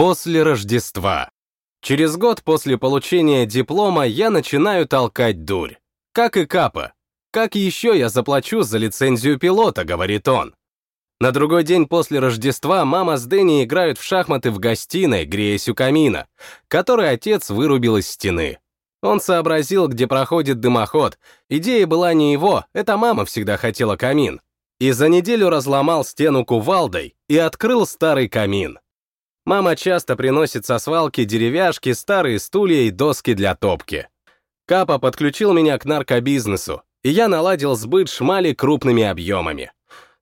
После Рождества. Через год после получения диплома я начинаю толкать дурь. Как и Капа. Как еще я заплачу за лицензию пилота, говорит он. На другой день после Рождества мама с Дэнни играют в шахматы в гостиной, греясь у камина, который отец вырубил из стены. Он сообразил, где проходит дымоход. Идея была не его, это мама всегда хотела камин. И за неделю разломал стену кувалдой и открыл старый камин. Мама часто приносит со свалки деревяшки, старые стулья и доски для топки. Капа подключил меня к наркобизнесу, и я наладил сбыт шмали крупными объемами.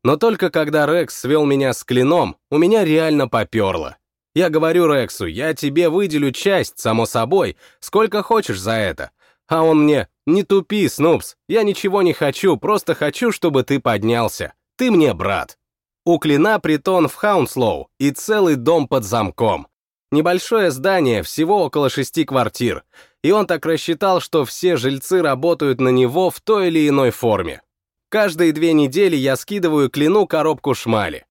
Но только когда Рекс свел меня с клином, у меня реально поперло. Я говорю Рексу, я тебе выделю часть, само собой, сколько хочешь за это. А он мне, не тупи, Снупс, я ничего не хочу, просто хочу, чтобы ты поднялся. Ты мне брат. У Клина притон в Хаунслоу и целый дом под замком. Небольшое здание, всего около шести квартир. И он так рассчитал, что все жильцы работают на него в той или иной форме. Каждые две недели я скидываю Клину коробку шмали.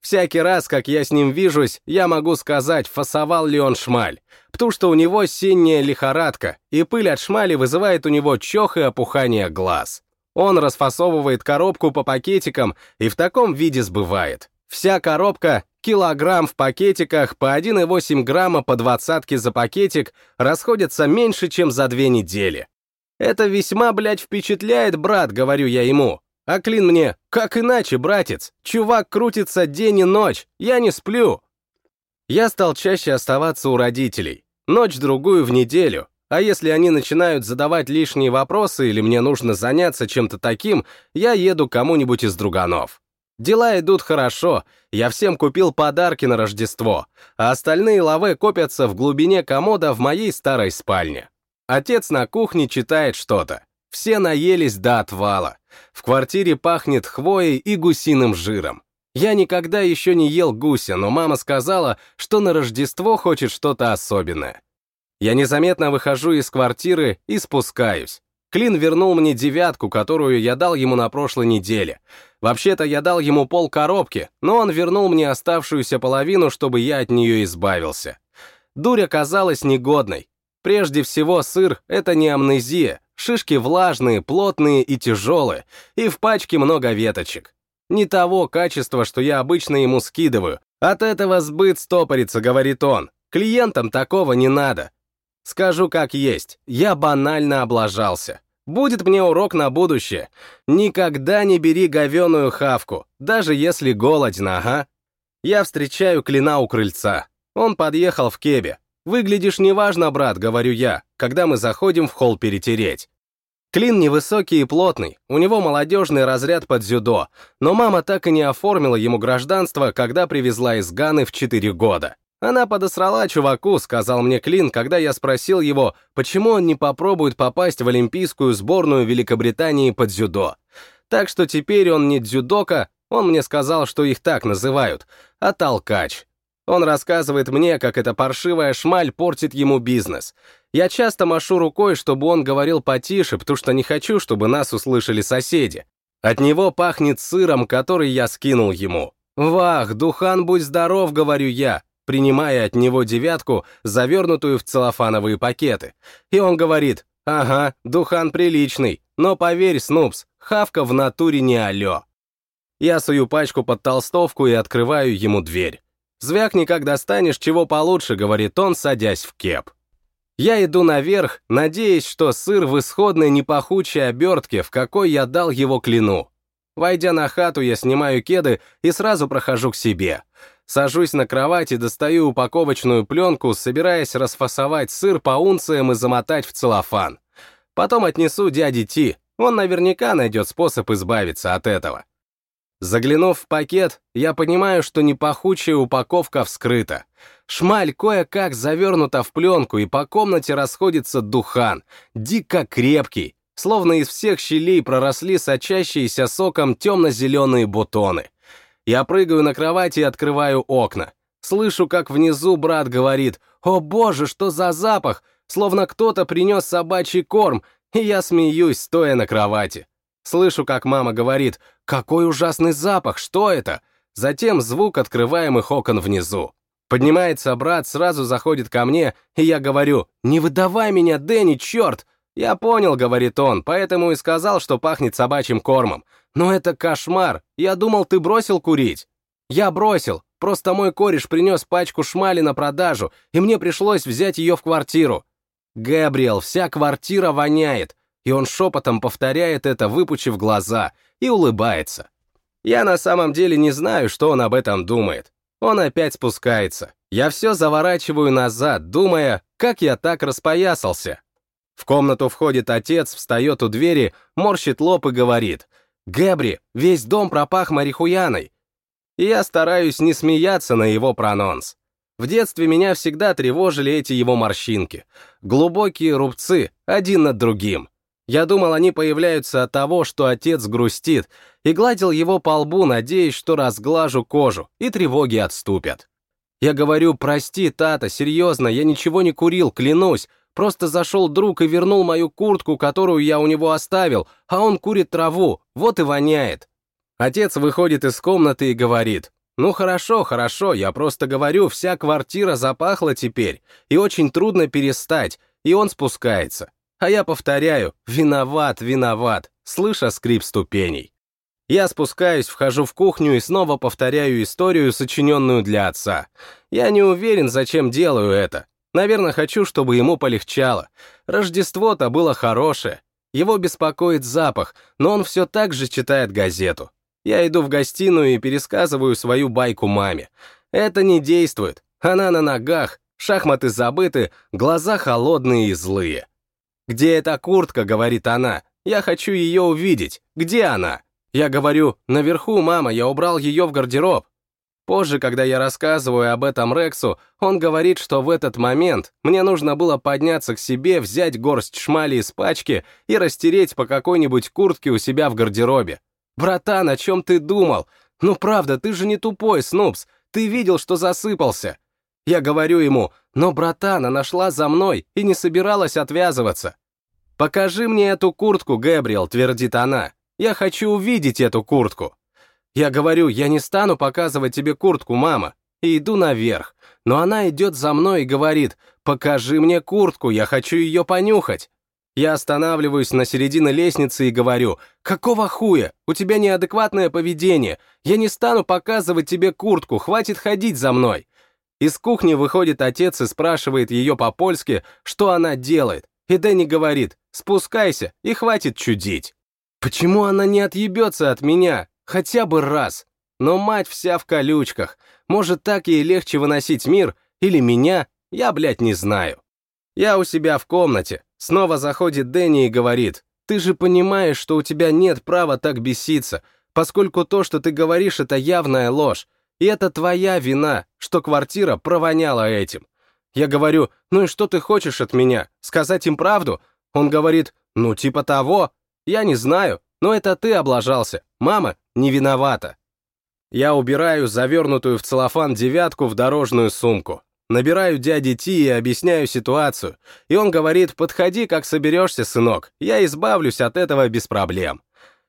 Всякий раз, как я с ним вижусь, я могу сказать, фасовал ли он шмаль, потому что у него синяя лихорадка, и пыль от шмали вызывает у него чох и опухание глаз. Он расфасовывает коробку по пакетикам и в таком виде сбывает. Вся коробка, килограмм в пакетиках, по 1,8 грамма по двадцатке за пакетик, расходятся меньше, чем за две недели. Это весьма, блядь, впечатляет, брат, говорю я ему. А Клин мне, как иначе, братец? Чувак крутится день и ночь, я не сплю. Я стал чаще оставаться у родителей. Ночь-другую в неделю. А если они начинают задавать лишние вопросы или мне нужно заняться чем-то таким, я еду кому-нибудь из друганов. Дела идут хорошо, я всем купил подарки на Рождество, а остальные лавы копятся в глубине комода в моей старой спальне. Отец на кухне читает что-то. Все наелись до отвала. В квартире пахнет хвоей и гусиным жиром. Я никогда еще не ел гуся, но мама сказала, что на Рождество хочет что-то особенное. Я незаметно выхожу из квартиры и спускаюсь. Клин вернул мне девятку, которую я дал ему на прошлой неделе. Вообще-то я дал ему пол коробки, но он вернул мне оставшуюся половину, чтобы я от нее избавился. Дурь оказалась негодной, Прежде всего, сыр — это не амнезия, шишки влажные, плотные и тяжелые, и в пачке много веточек. Не того качества, что я обычно ему скидываю. От этого сбыт стопорится, говорит он. Клиентам такого не надо. Скажу как есть, я банально облажался. Будет мне урок на будущее. Никогда не бери говеную хавку, даже если голоден, ага. Я встречаю Клина у крыльца. Он подъехал в кебе. «Выглядишь неважно, брат», — говорю я, когда мы заходим в холл перетереть. Клин невысокий и плотный, у него молодежный разряд под дзюдо, но мама так и не оформила ему гражданство, когда привезла из Ганы в 4 года. Она подосрала чуваку, сказал мне Клин, когда я спросил его, почему он не попробует попасть в олимпийскую сборную Великобритании под дзюдо. Так что теперь он не дзюдока, он мне сказал, что их так называют, а толкач. Он рассказывает мне, как эта паршивая шмаль портит ему бизнес. Я часто машу рукой, чтобы он говорил потише, потому что не хочу, чтобы нас услышали соседи. От него пахнет сыром, который я скинул ему. «Вах, Духан, будь здоров», — говорю я, принимая от него девятку, завернутую в целлофановые пакеты. И он говорит, «Ага, Духан приличный, но поверь, Снупс, хавка в натуре не алё». Я сую пачку под толстовку и открываю ему дверь. «Звякни, как достанешь, чего получше», — говорит он, садясь в кеп. Я иду наверх, надеясь, что сыр в исходной непахучей обертке, в какой я дал его клину. Войдя на хату, я снимаю кеды и сразу прохожу к себе. Сажусь на кровать и достаю упаковочную пленку, собираясь расфасовать сыр по унциям и замотать в целлофан. Потом отнесу дяде Ти, он наверняка найдет способ избавиться от этого. Заглянув в пакет, я понимаю, что непахучая упаковка вскрыта. Шмаль кое-как завернута в пленку, и по комнате расходится духан, дико крепкий, словно из всех щелей проросли сочащиеся соком темно-зеленые бутоны. Я прыгаю на кровати и открываю окна. Слышу, как внизу брат говорит «О боже, что за запах!» Словно кто-то принес собачий корм, и я смеюсь, стоя на кровати. Слышу, как мама говорит «Какой ужасный запах! Что это?» Затем звук открываемых окон внизу. Поднимается брат, сразу заходит ко мне, и я говорю, «Не выдавай меня, Дэнни, черт!» «Я понял», — говорит он, поэтому и сказал, что пахнет собачьим кормом. «Но это кошмар! Я думал, ты бросил курить». «Я бросил, просто мой кореш принес пачку шмали на продажу, и мне пришлось взять ее в квартиру». «Гэбриэл, вся квартира воняет», и он шепотом повторяет это, выпучив глаза, и улыбается. Я на самом деле не знаю, что он об этом думает. Он опять спускается. Я все заворачиваю назад, думая, как я так распоясался. В комнату входит отец, встает у двери, морщит лоб и говорит, «Гэбри, весь дом пропах марихуяной». И я стараюсь не смеяться на его прононс. В детстве меня всегда тревожили эти его морщинки. Глубокие рубцы, один над другим. Я думал, они появляются от того, что отец грустит, и гладил его по лбу, надеясь, что разглажу кожу, и тревоги отступят. Я говорю, прости, Тата, серьезно, я ничего не курил, клянусь, Просто зашел друг и вернул мою куртку, которую я у него оставил, а он курит траву, вот и воняет. Отец выходит из комнаты и говорит, «Ну хорошо, хорошо, я просто говорю, вся квартира запахла теперь, и очень трудно перестать», и он спускается. А я повторяю, «Виноват, виноват», слыша скрип ступеней. Я спускаюсь, вхожу в кухню и снова повторяю историю, сочиненную для отца. Я не уверен, зачем делаю это. Наверное, хочу, чтобы ему полегчало. Рождество-то было хорошее. Его беспокоит запах, но он все так же читает газету. Я иду в гостиную и пересказываю свою байку маме. Это не действует. Она на ногах, шахматы забыты, глаза холодные и злые. «Где эта куртка?» — говорит она. «Я хочу ее увидеть. Где она?» Я говорю, «Наверху, мама, я убрал ее в гардероб». Позже, когда я рассказываю об этом Рексу, он говорит, что в этот момент мне нужно было подняться к себе, взять горсть шмали из пачки и растереть по какой-нибудь куртке у себя в гардеробе. «Братан, о чем ты думал? Ну правда, ты же не тупой, Снупс, ты видел, что засыпался». Я говорю ему, но братан, она шла за мной и не собиралась отвязываться. «Покажи мне эту куртку, Гэбриэл», — твердит она. «Я хочу увидеть эту куртку». Я говорю, я не стану показывать тебе куртку, мама, и иду наверх. Но она идет за мной и говорит, покажи мне куртку, я хочу ее понюхать. Я останавливаюсь на середине лестницы и говорю, какого хуя, у тебя неадекватное поведение, я не стану показывать тебе куртку, хватит ходить за мной. Из кухни выходит отец и спрашивает ее по-польски, что она делает, и Дэнни говорит, спускайся и хватит чудить. Почему она не отъебется от меня? Хотя бы раз. Но мать вся в колючках. Может, так ей легче выносить мир, или меня, я, блядь, не знаю. Я у себя в комнате. Снова заходит Дэнни и говорит, ты же понимаешь, что у тебя нет права так беситься, поскольку то, что ты говоришь, это явная ложь. И это твоя вина, что квартира провоняла этим. Я говорю, ну и что ты хочешь от меня? Сказать им правду? Он говорит, ну типа того. Я не знаю, но это ты облажался. Мама не виновата. Я убираю завернутую в целлофан девятку в дорожную сумку. Набираю дяди Ти и объясняю ситуацию. И он говорит, подходи, как соберешься, сынок. Я избавлюсь от этого без проблем.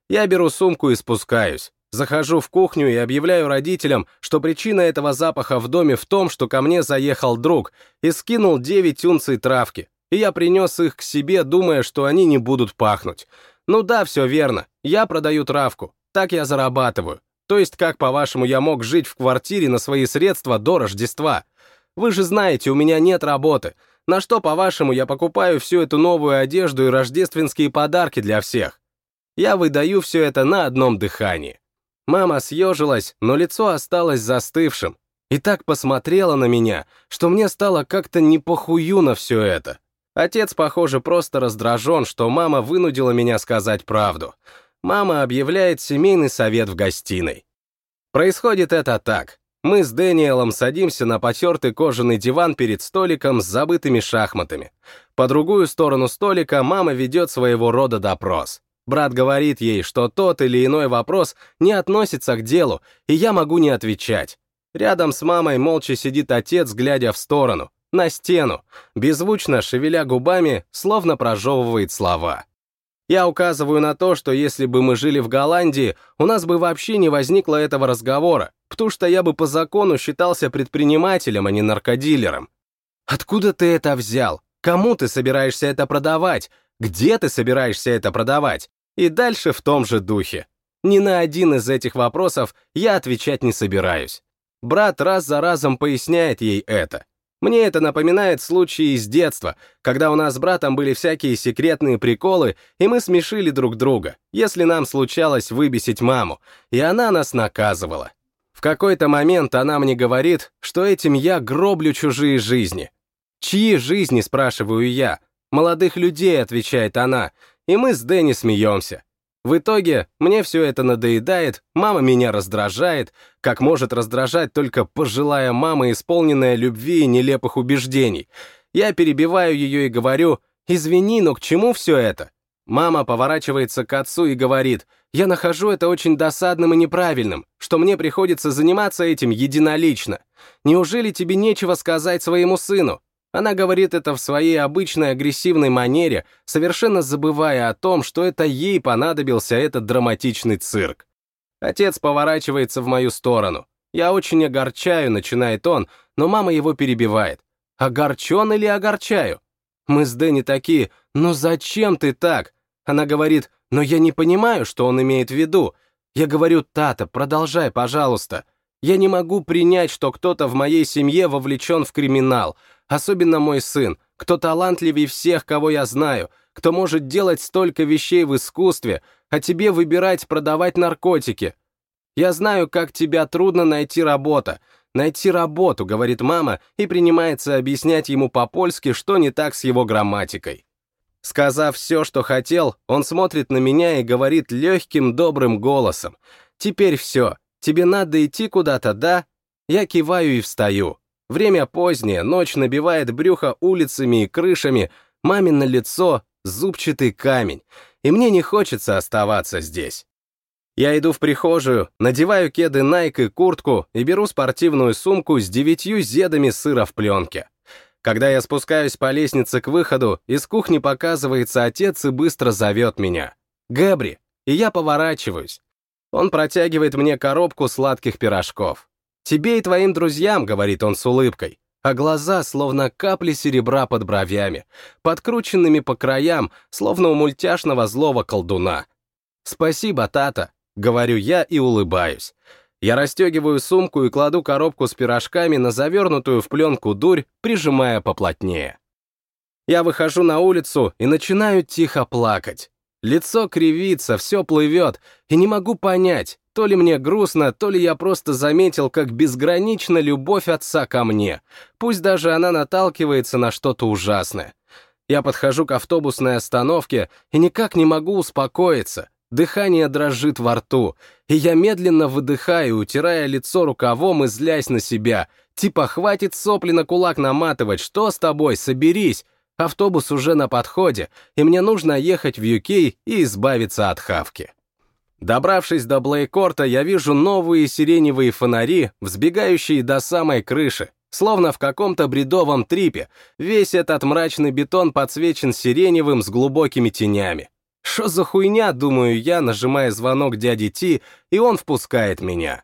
Я беру сумку и спускаюсь. Захожу в кухню и объявляю родителям, что причина этого запаха в доме в том, что ко мне заехал друг и скинул 9 унций травки, и я принес их к себе, думая, что они не будут пахнуть. Ну да, все верно. Я продаю травку. Так я зарабатываю. То есть, как, по-вашему, я мог жить в квартире на свои средства до Рождества? Вы же знаете, у меня нет работы. На что, по-вашему, я покупаю всю эту новую одежду и рождественские подарки для всех? Я выдаю все это на одном дыхании. Мама съежилась, но лицо осталось застывшим. И так посмотрела на меня, что мне стало как-то не похую на все это. Отец, похоже, просто раздражен, что мама вынудила меня сказать правду. Мама объявляет семейный совет в гостиной. Происходит это так. Мы с Дэниелом садимся на потертый кожаный диван перед столиком с забытыми шахматами. По другую сторону столика мама ведет своего рода допрос. Брат говорит ей, что тот или иной вопрос не относится к делу, и я могу не отвечать. Рядом с мамой молча сидит отец, глядя в сторону, на стену, беззвучно шевеля губами, словно прожевывает слова. Я указываю на то, что если бы мы жили в Голландии, у нас бы вообще не возникло этого разговора, потому что я бы по закону считался предпринимателем, а не наркодилером. Откуда ты это взял? Кому ты собираешься это продавать? Где ты собираешься это продавать? И дальше в том же духе. Ни на один из этих вопросов я отвечать не собираюсь. Брат раз за разом поясняет ей это. Мне это напоминает случаи из детства, когда у нас с братом были всякие секретные приколы, и мы смешили друг друга, если нам случалось выбесить маму, и она нас наказывала. В какой-то момент она мне говорит, что этим я гроблю чужие жизни. «Чьи жизни?» — спрашиваю я. «Молодых людей», — отвечает она, и мы с Дэнни смеемся. В итоге мне все это надоедает, мама меня раздражает, как может раздражать только пожилая мама, исполненная любви и нелепых убеждений. Я перебиваю ее и говорю, «Извини, но к чему все это?» Мама поворачивается к отцу и говорит, «Я нахожу это очень досадным и неправильным, что мне приходится заниматься этим единолично. Неужели тебе нечего сказать своему сыну? Она говорит это в своей обычной агрессивной манере, совершенно забывая о том, что это ей понадобился этот драматичный цирк. Отец поворачивается в мою сторону. Я очень огорчаю, начинает он, но мама его перебивает. Огорчен или огорчаю? Мы с Дэнни такие, ну зачем ты так? Она говорит, но я не понимаю, что он имеет в виду. Я говорю, Тата, продолжай, пожалуйста. Я не могу принять, что кто-то в моей семье вовлечен в криминал, особенно мой сын, кто талантливее всех, кого я знаю, кто может делать столько вещей в искусстве, а тебе выбирать продавать наркотики. Я знаю, как тебя трудно найти работа. Найти работу, говорит мама, и принимается объяснять ему по-польски, что не так с его грамматикой. Сказав все, что хотел, он смотрит на меня и говорит легким, добрым голосом. «Теперь все, Тебе надо идти куда-то, да? Я киваю и встаю. Время позднее, ночь набивает брюхо улицами и крышами, мамино лицо — зубчатый камень, и мне не хочется оставаться здесь. Я иду в прихожую, надеваю кеды Nike и куртку и беру спортивную сумку с девятью зедами сыра в пленке. Когда я спускаюсь по лестнице к выходу, из кухни показывается отец и быстро зовет меня. «Гэбри!» И я поворачиваюсь. Он протягивает мне коробку сладких пирожков. «Тебе и твоим друзьям», — говорит он с улыбкой, а глаза словно капли серебра под бровями, подкрученными по краям, словно у мультяшного злого колдуна. «Спасибо, Тата», — говорю я и улыбаюсь. Я расстегиваю сумку и кладу коробку с пирожками на завернутую в пленку дурь, прижимая поплотнее. Я выхожу на улицу и начинаю тихо плакать. Лицо кривится, все плывет, и не могу понять, то ли мне грустно, то ли я просто заметил, как безгранична любовь отца ко мне, пусть даже она наталкивается на что-то ужасное. Я подхожу к автобусной остановке и никак не могу успокоиться. Дыхание дрожит во рту, и я медленно выдыхаю, утирая лицо рукавом и злясь на себя. Типа, хватит сопли на кулак наматывать, что с тобой, соберись, Автобус уже на подходе, и мне нужно ехать в UK и избавиться от хавки. Добравшись до Блейкорта, я вижу новые сиреневые фонари, взбегающие до самой крыши, словно в каком-то бредовом трипе. Весь этот мрачный бетон подсвечен сиреневым с глубокими тенями. Что за хуйня, думаю я, нажимая звонок дяди Ти, и он впускает меня.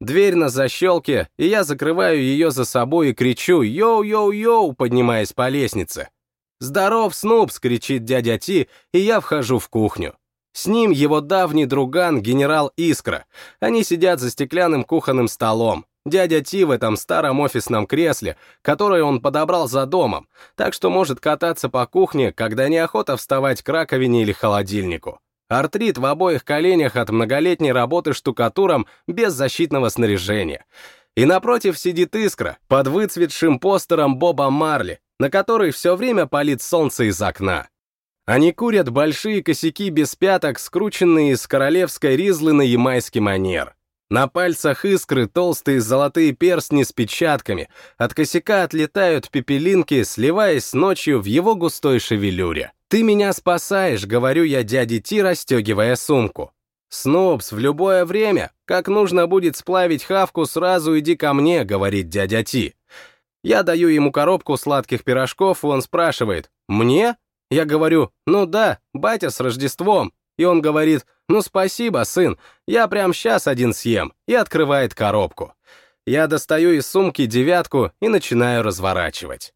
Дверь на защелке, и я закрываю ее за собой и кричу «Йоу-йоу-йоу», поднимаясь по лестнице. «Здоров, Снупс!» — кричит дядя Ти, и я вхожу в кухню. С ним его давний друган, генерал Искра. Они сидят за стеклянным кухонным столом. Дядя Ти в этом старом офисном кресле, которое он подобрал за домом, так что может кататься по кухне, когда неохота вставать к раковине или холодильнику. Артрит в обоих коленях от многолетней работы штукатуром без защитного снаряжения. И напротив сидит Искра под выцветшим постером Боба Марли, на который все время палит солнце из окна. Они курят большие косяки без пяток, скрученные из королевской ризлы на ямайский манер. На пальцах искры толстые золотые перстни с печатками, от косяка отлетают пепелинки, сливаясь ночью в его густой шевелюре. «Ты меня спасаешь», — говорю я дяде Ти, расстегивая сумку. «Снупс, в любое время, как нужно будет сплавить хавку, сразу иди ко мне», — говорит дядя Ти. Я даю ему коробку сладких пирожков, и он спрашивает «Мне?» Я говорю, ну да, батя с Рождеством. И он говорит, ну спасибо, сын, я прям сейчас один съем, и открывает коробку. Я достаю из сумки девятку и начинаю разворачивать.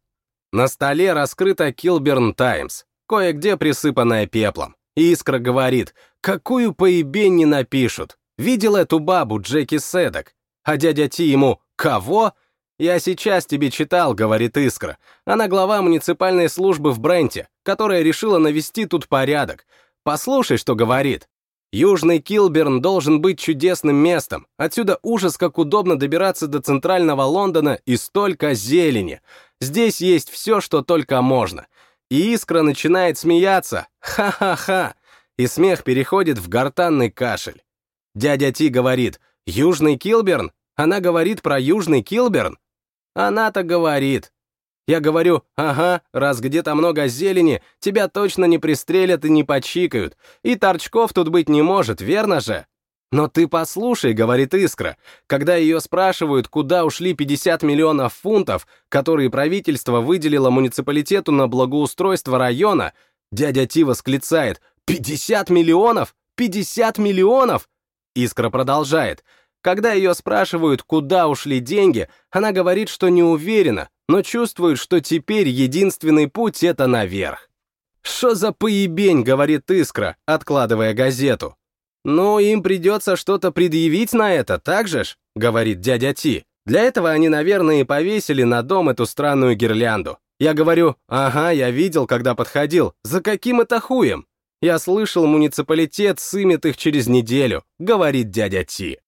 На столе раскрыта Килберн Таймс, кое-где присыпанная пеплом. И Искра говорит, какую поебень не напишут. Видел эту бабу Джеки Седок? А дядя Ти ему «Кого?» «Я сейчас тебе читал», — говорит Искра. Она глава муниципальной службы в Бренте, которая решила навести тут порядок. Послушай, что говорит. Южный Килберн должен быть чудесным местом. Отсюда ужас, как удобно добираться до центрального Лондона и столько зелени. Здесь есть все, что только можно. И Искра начинает смеяться. Ха-ха-ха. И смех переходит в гортанный кашель. Дядя Ти говорит, «Южный Килберн?» Она говорит про Южный Килберн? Она-то говорит. Я говорю, ага, раз где-то много зелени, тебя точно не пристрелят и не почикают, и торчков тут быть не может, верно же? Но ты послушай, говорит Искра, когда ее спрашивают, куда ушли 50 миллионов фунтов, которые правительство выделило муниципалитету на благоустройство района, дядя Ти восклицает, 50 миллионов? 50 миллионов? Искра продолжает, когда ее спрашивают, куда ушли деньги, она говорит, что не уверена, но чувствует, что теперь единственный путь — это наверх. «Что за поебень?» — говорит Искра, откладывая газету. «Ну, им придется что-то предъявить на это, так же ж?» — говорит дядя Ти. «Для этого они, наверное, и повесили на дом эту странную гирлянду. Я говорю, ага, я видел, когда подходил. За каким это хуем? Я слышал, муниципалитет сымет их через неделю», — говорит дядя Ти.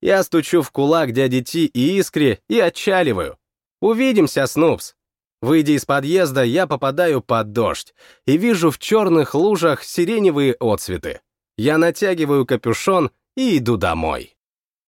Я стучу в кулак дяди Ти и Искре и отчаливаю. «Увидимся, Снупс!» Выйдя из подъезда, я попадаю под дождь и вижу в черных лужах сиреневые отцветы. Я натягиваю капюшон и иду домой.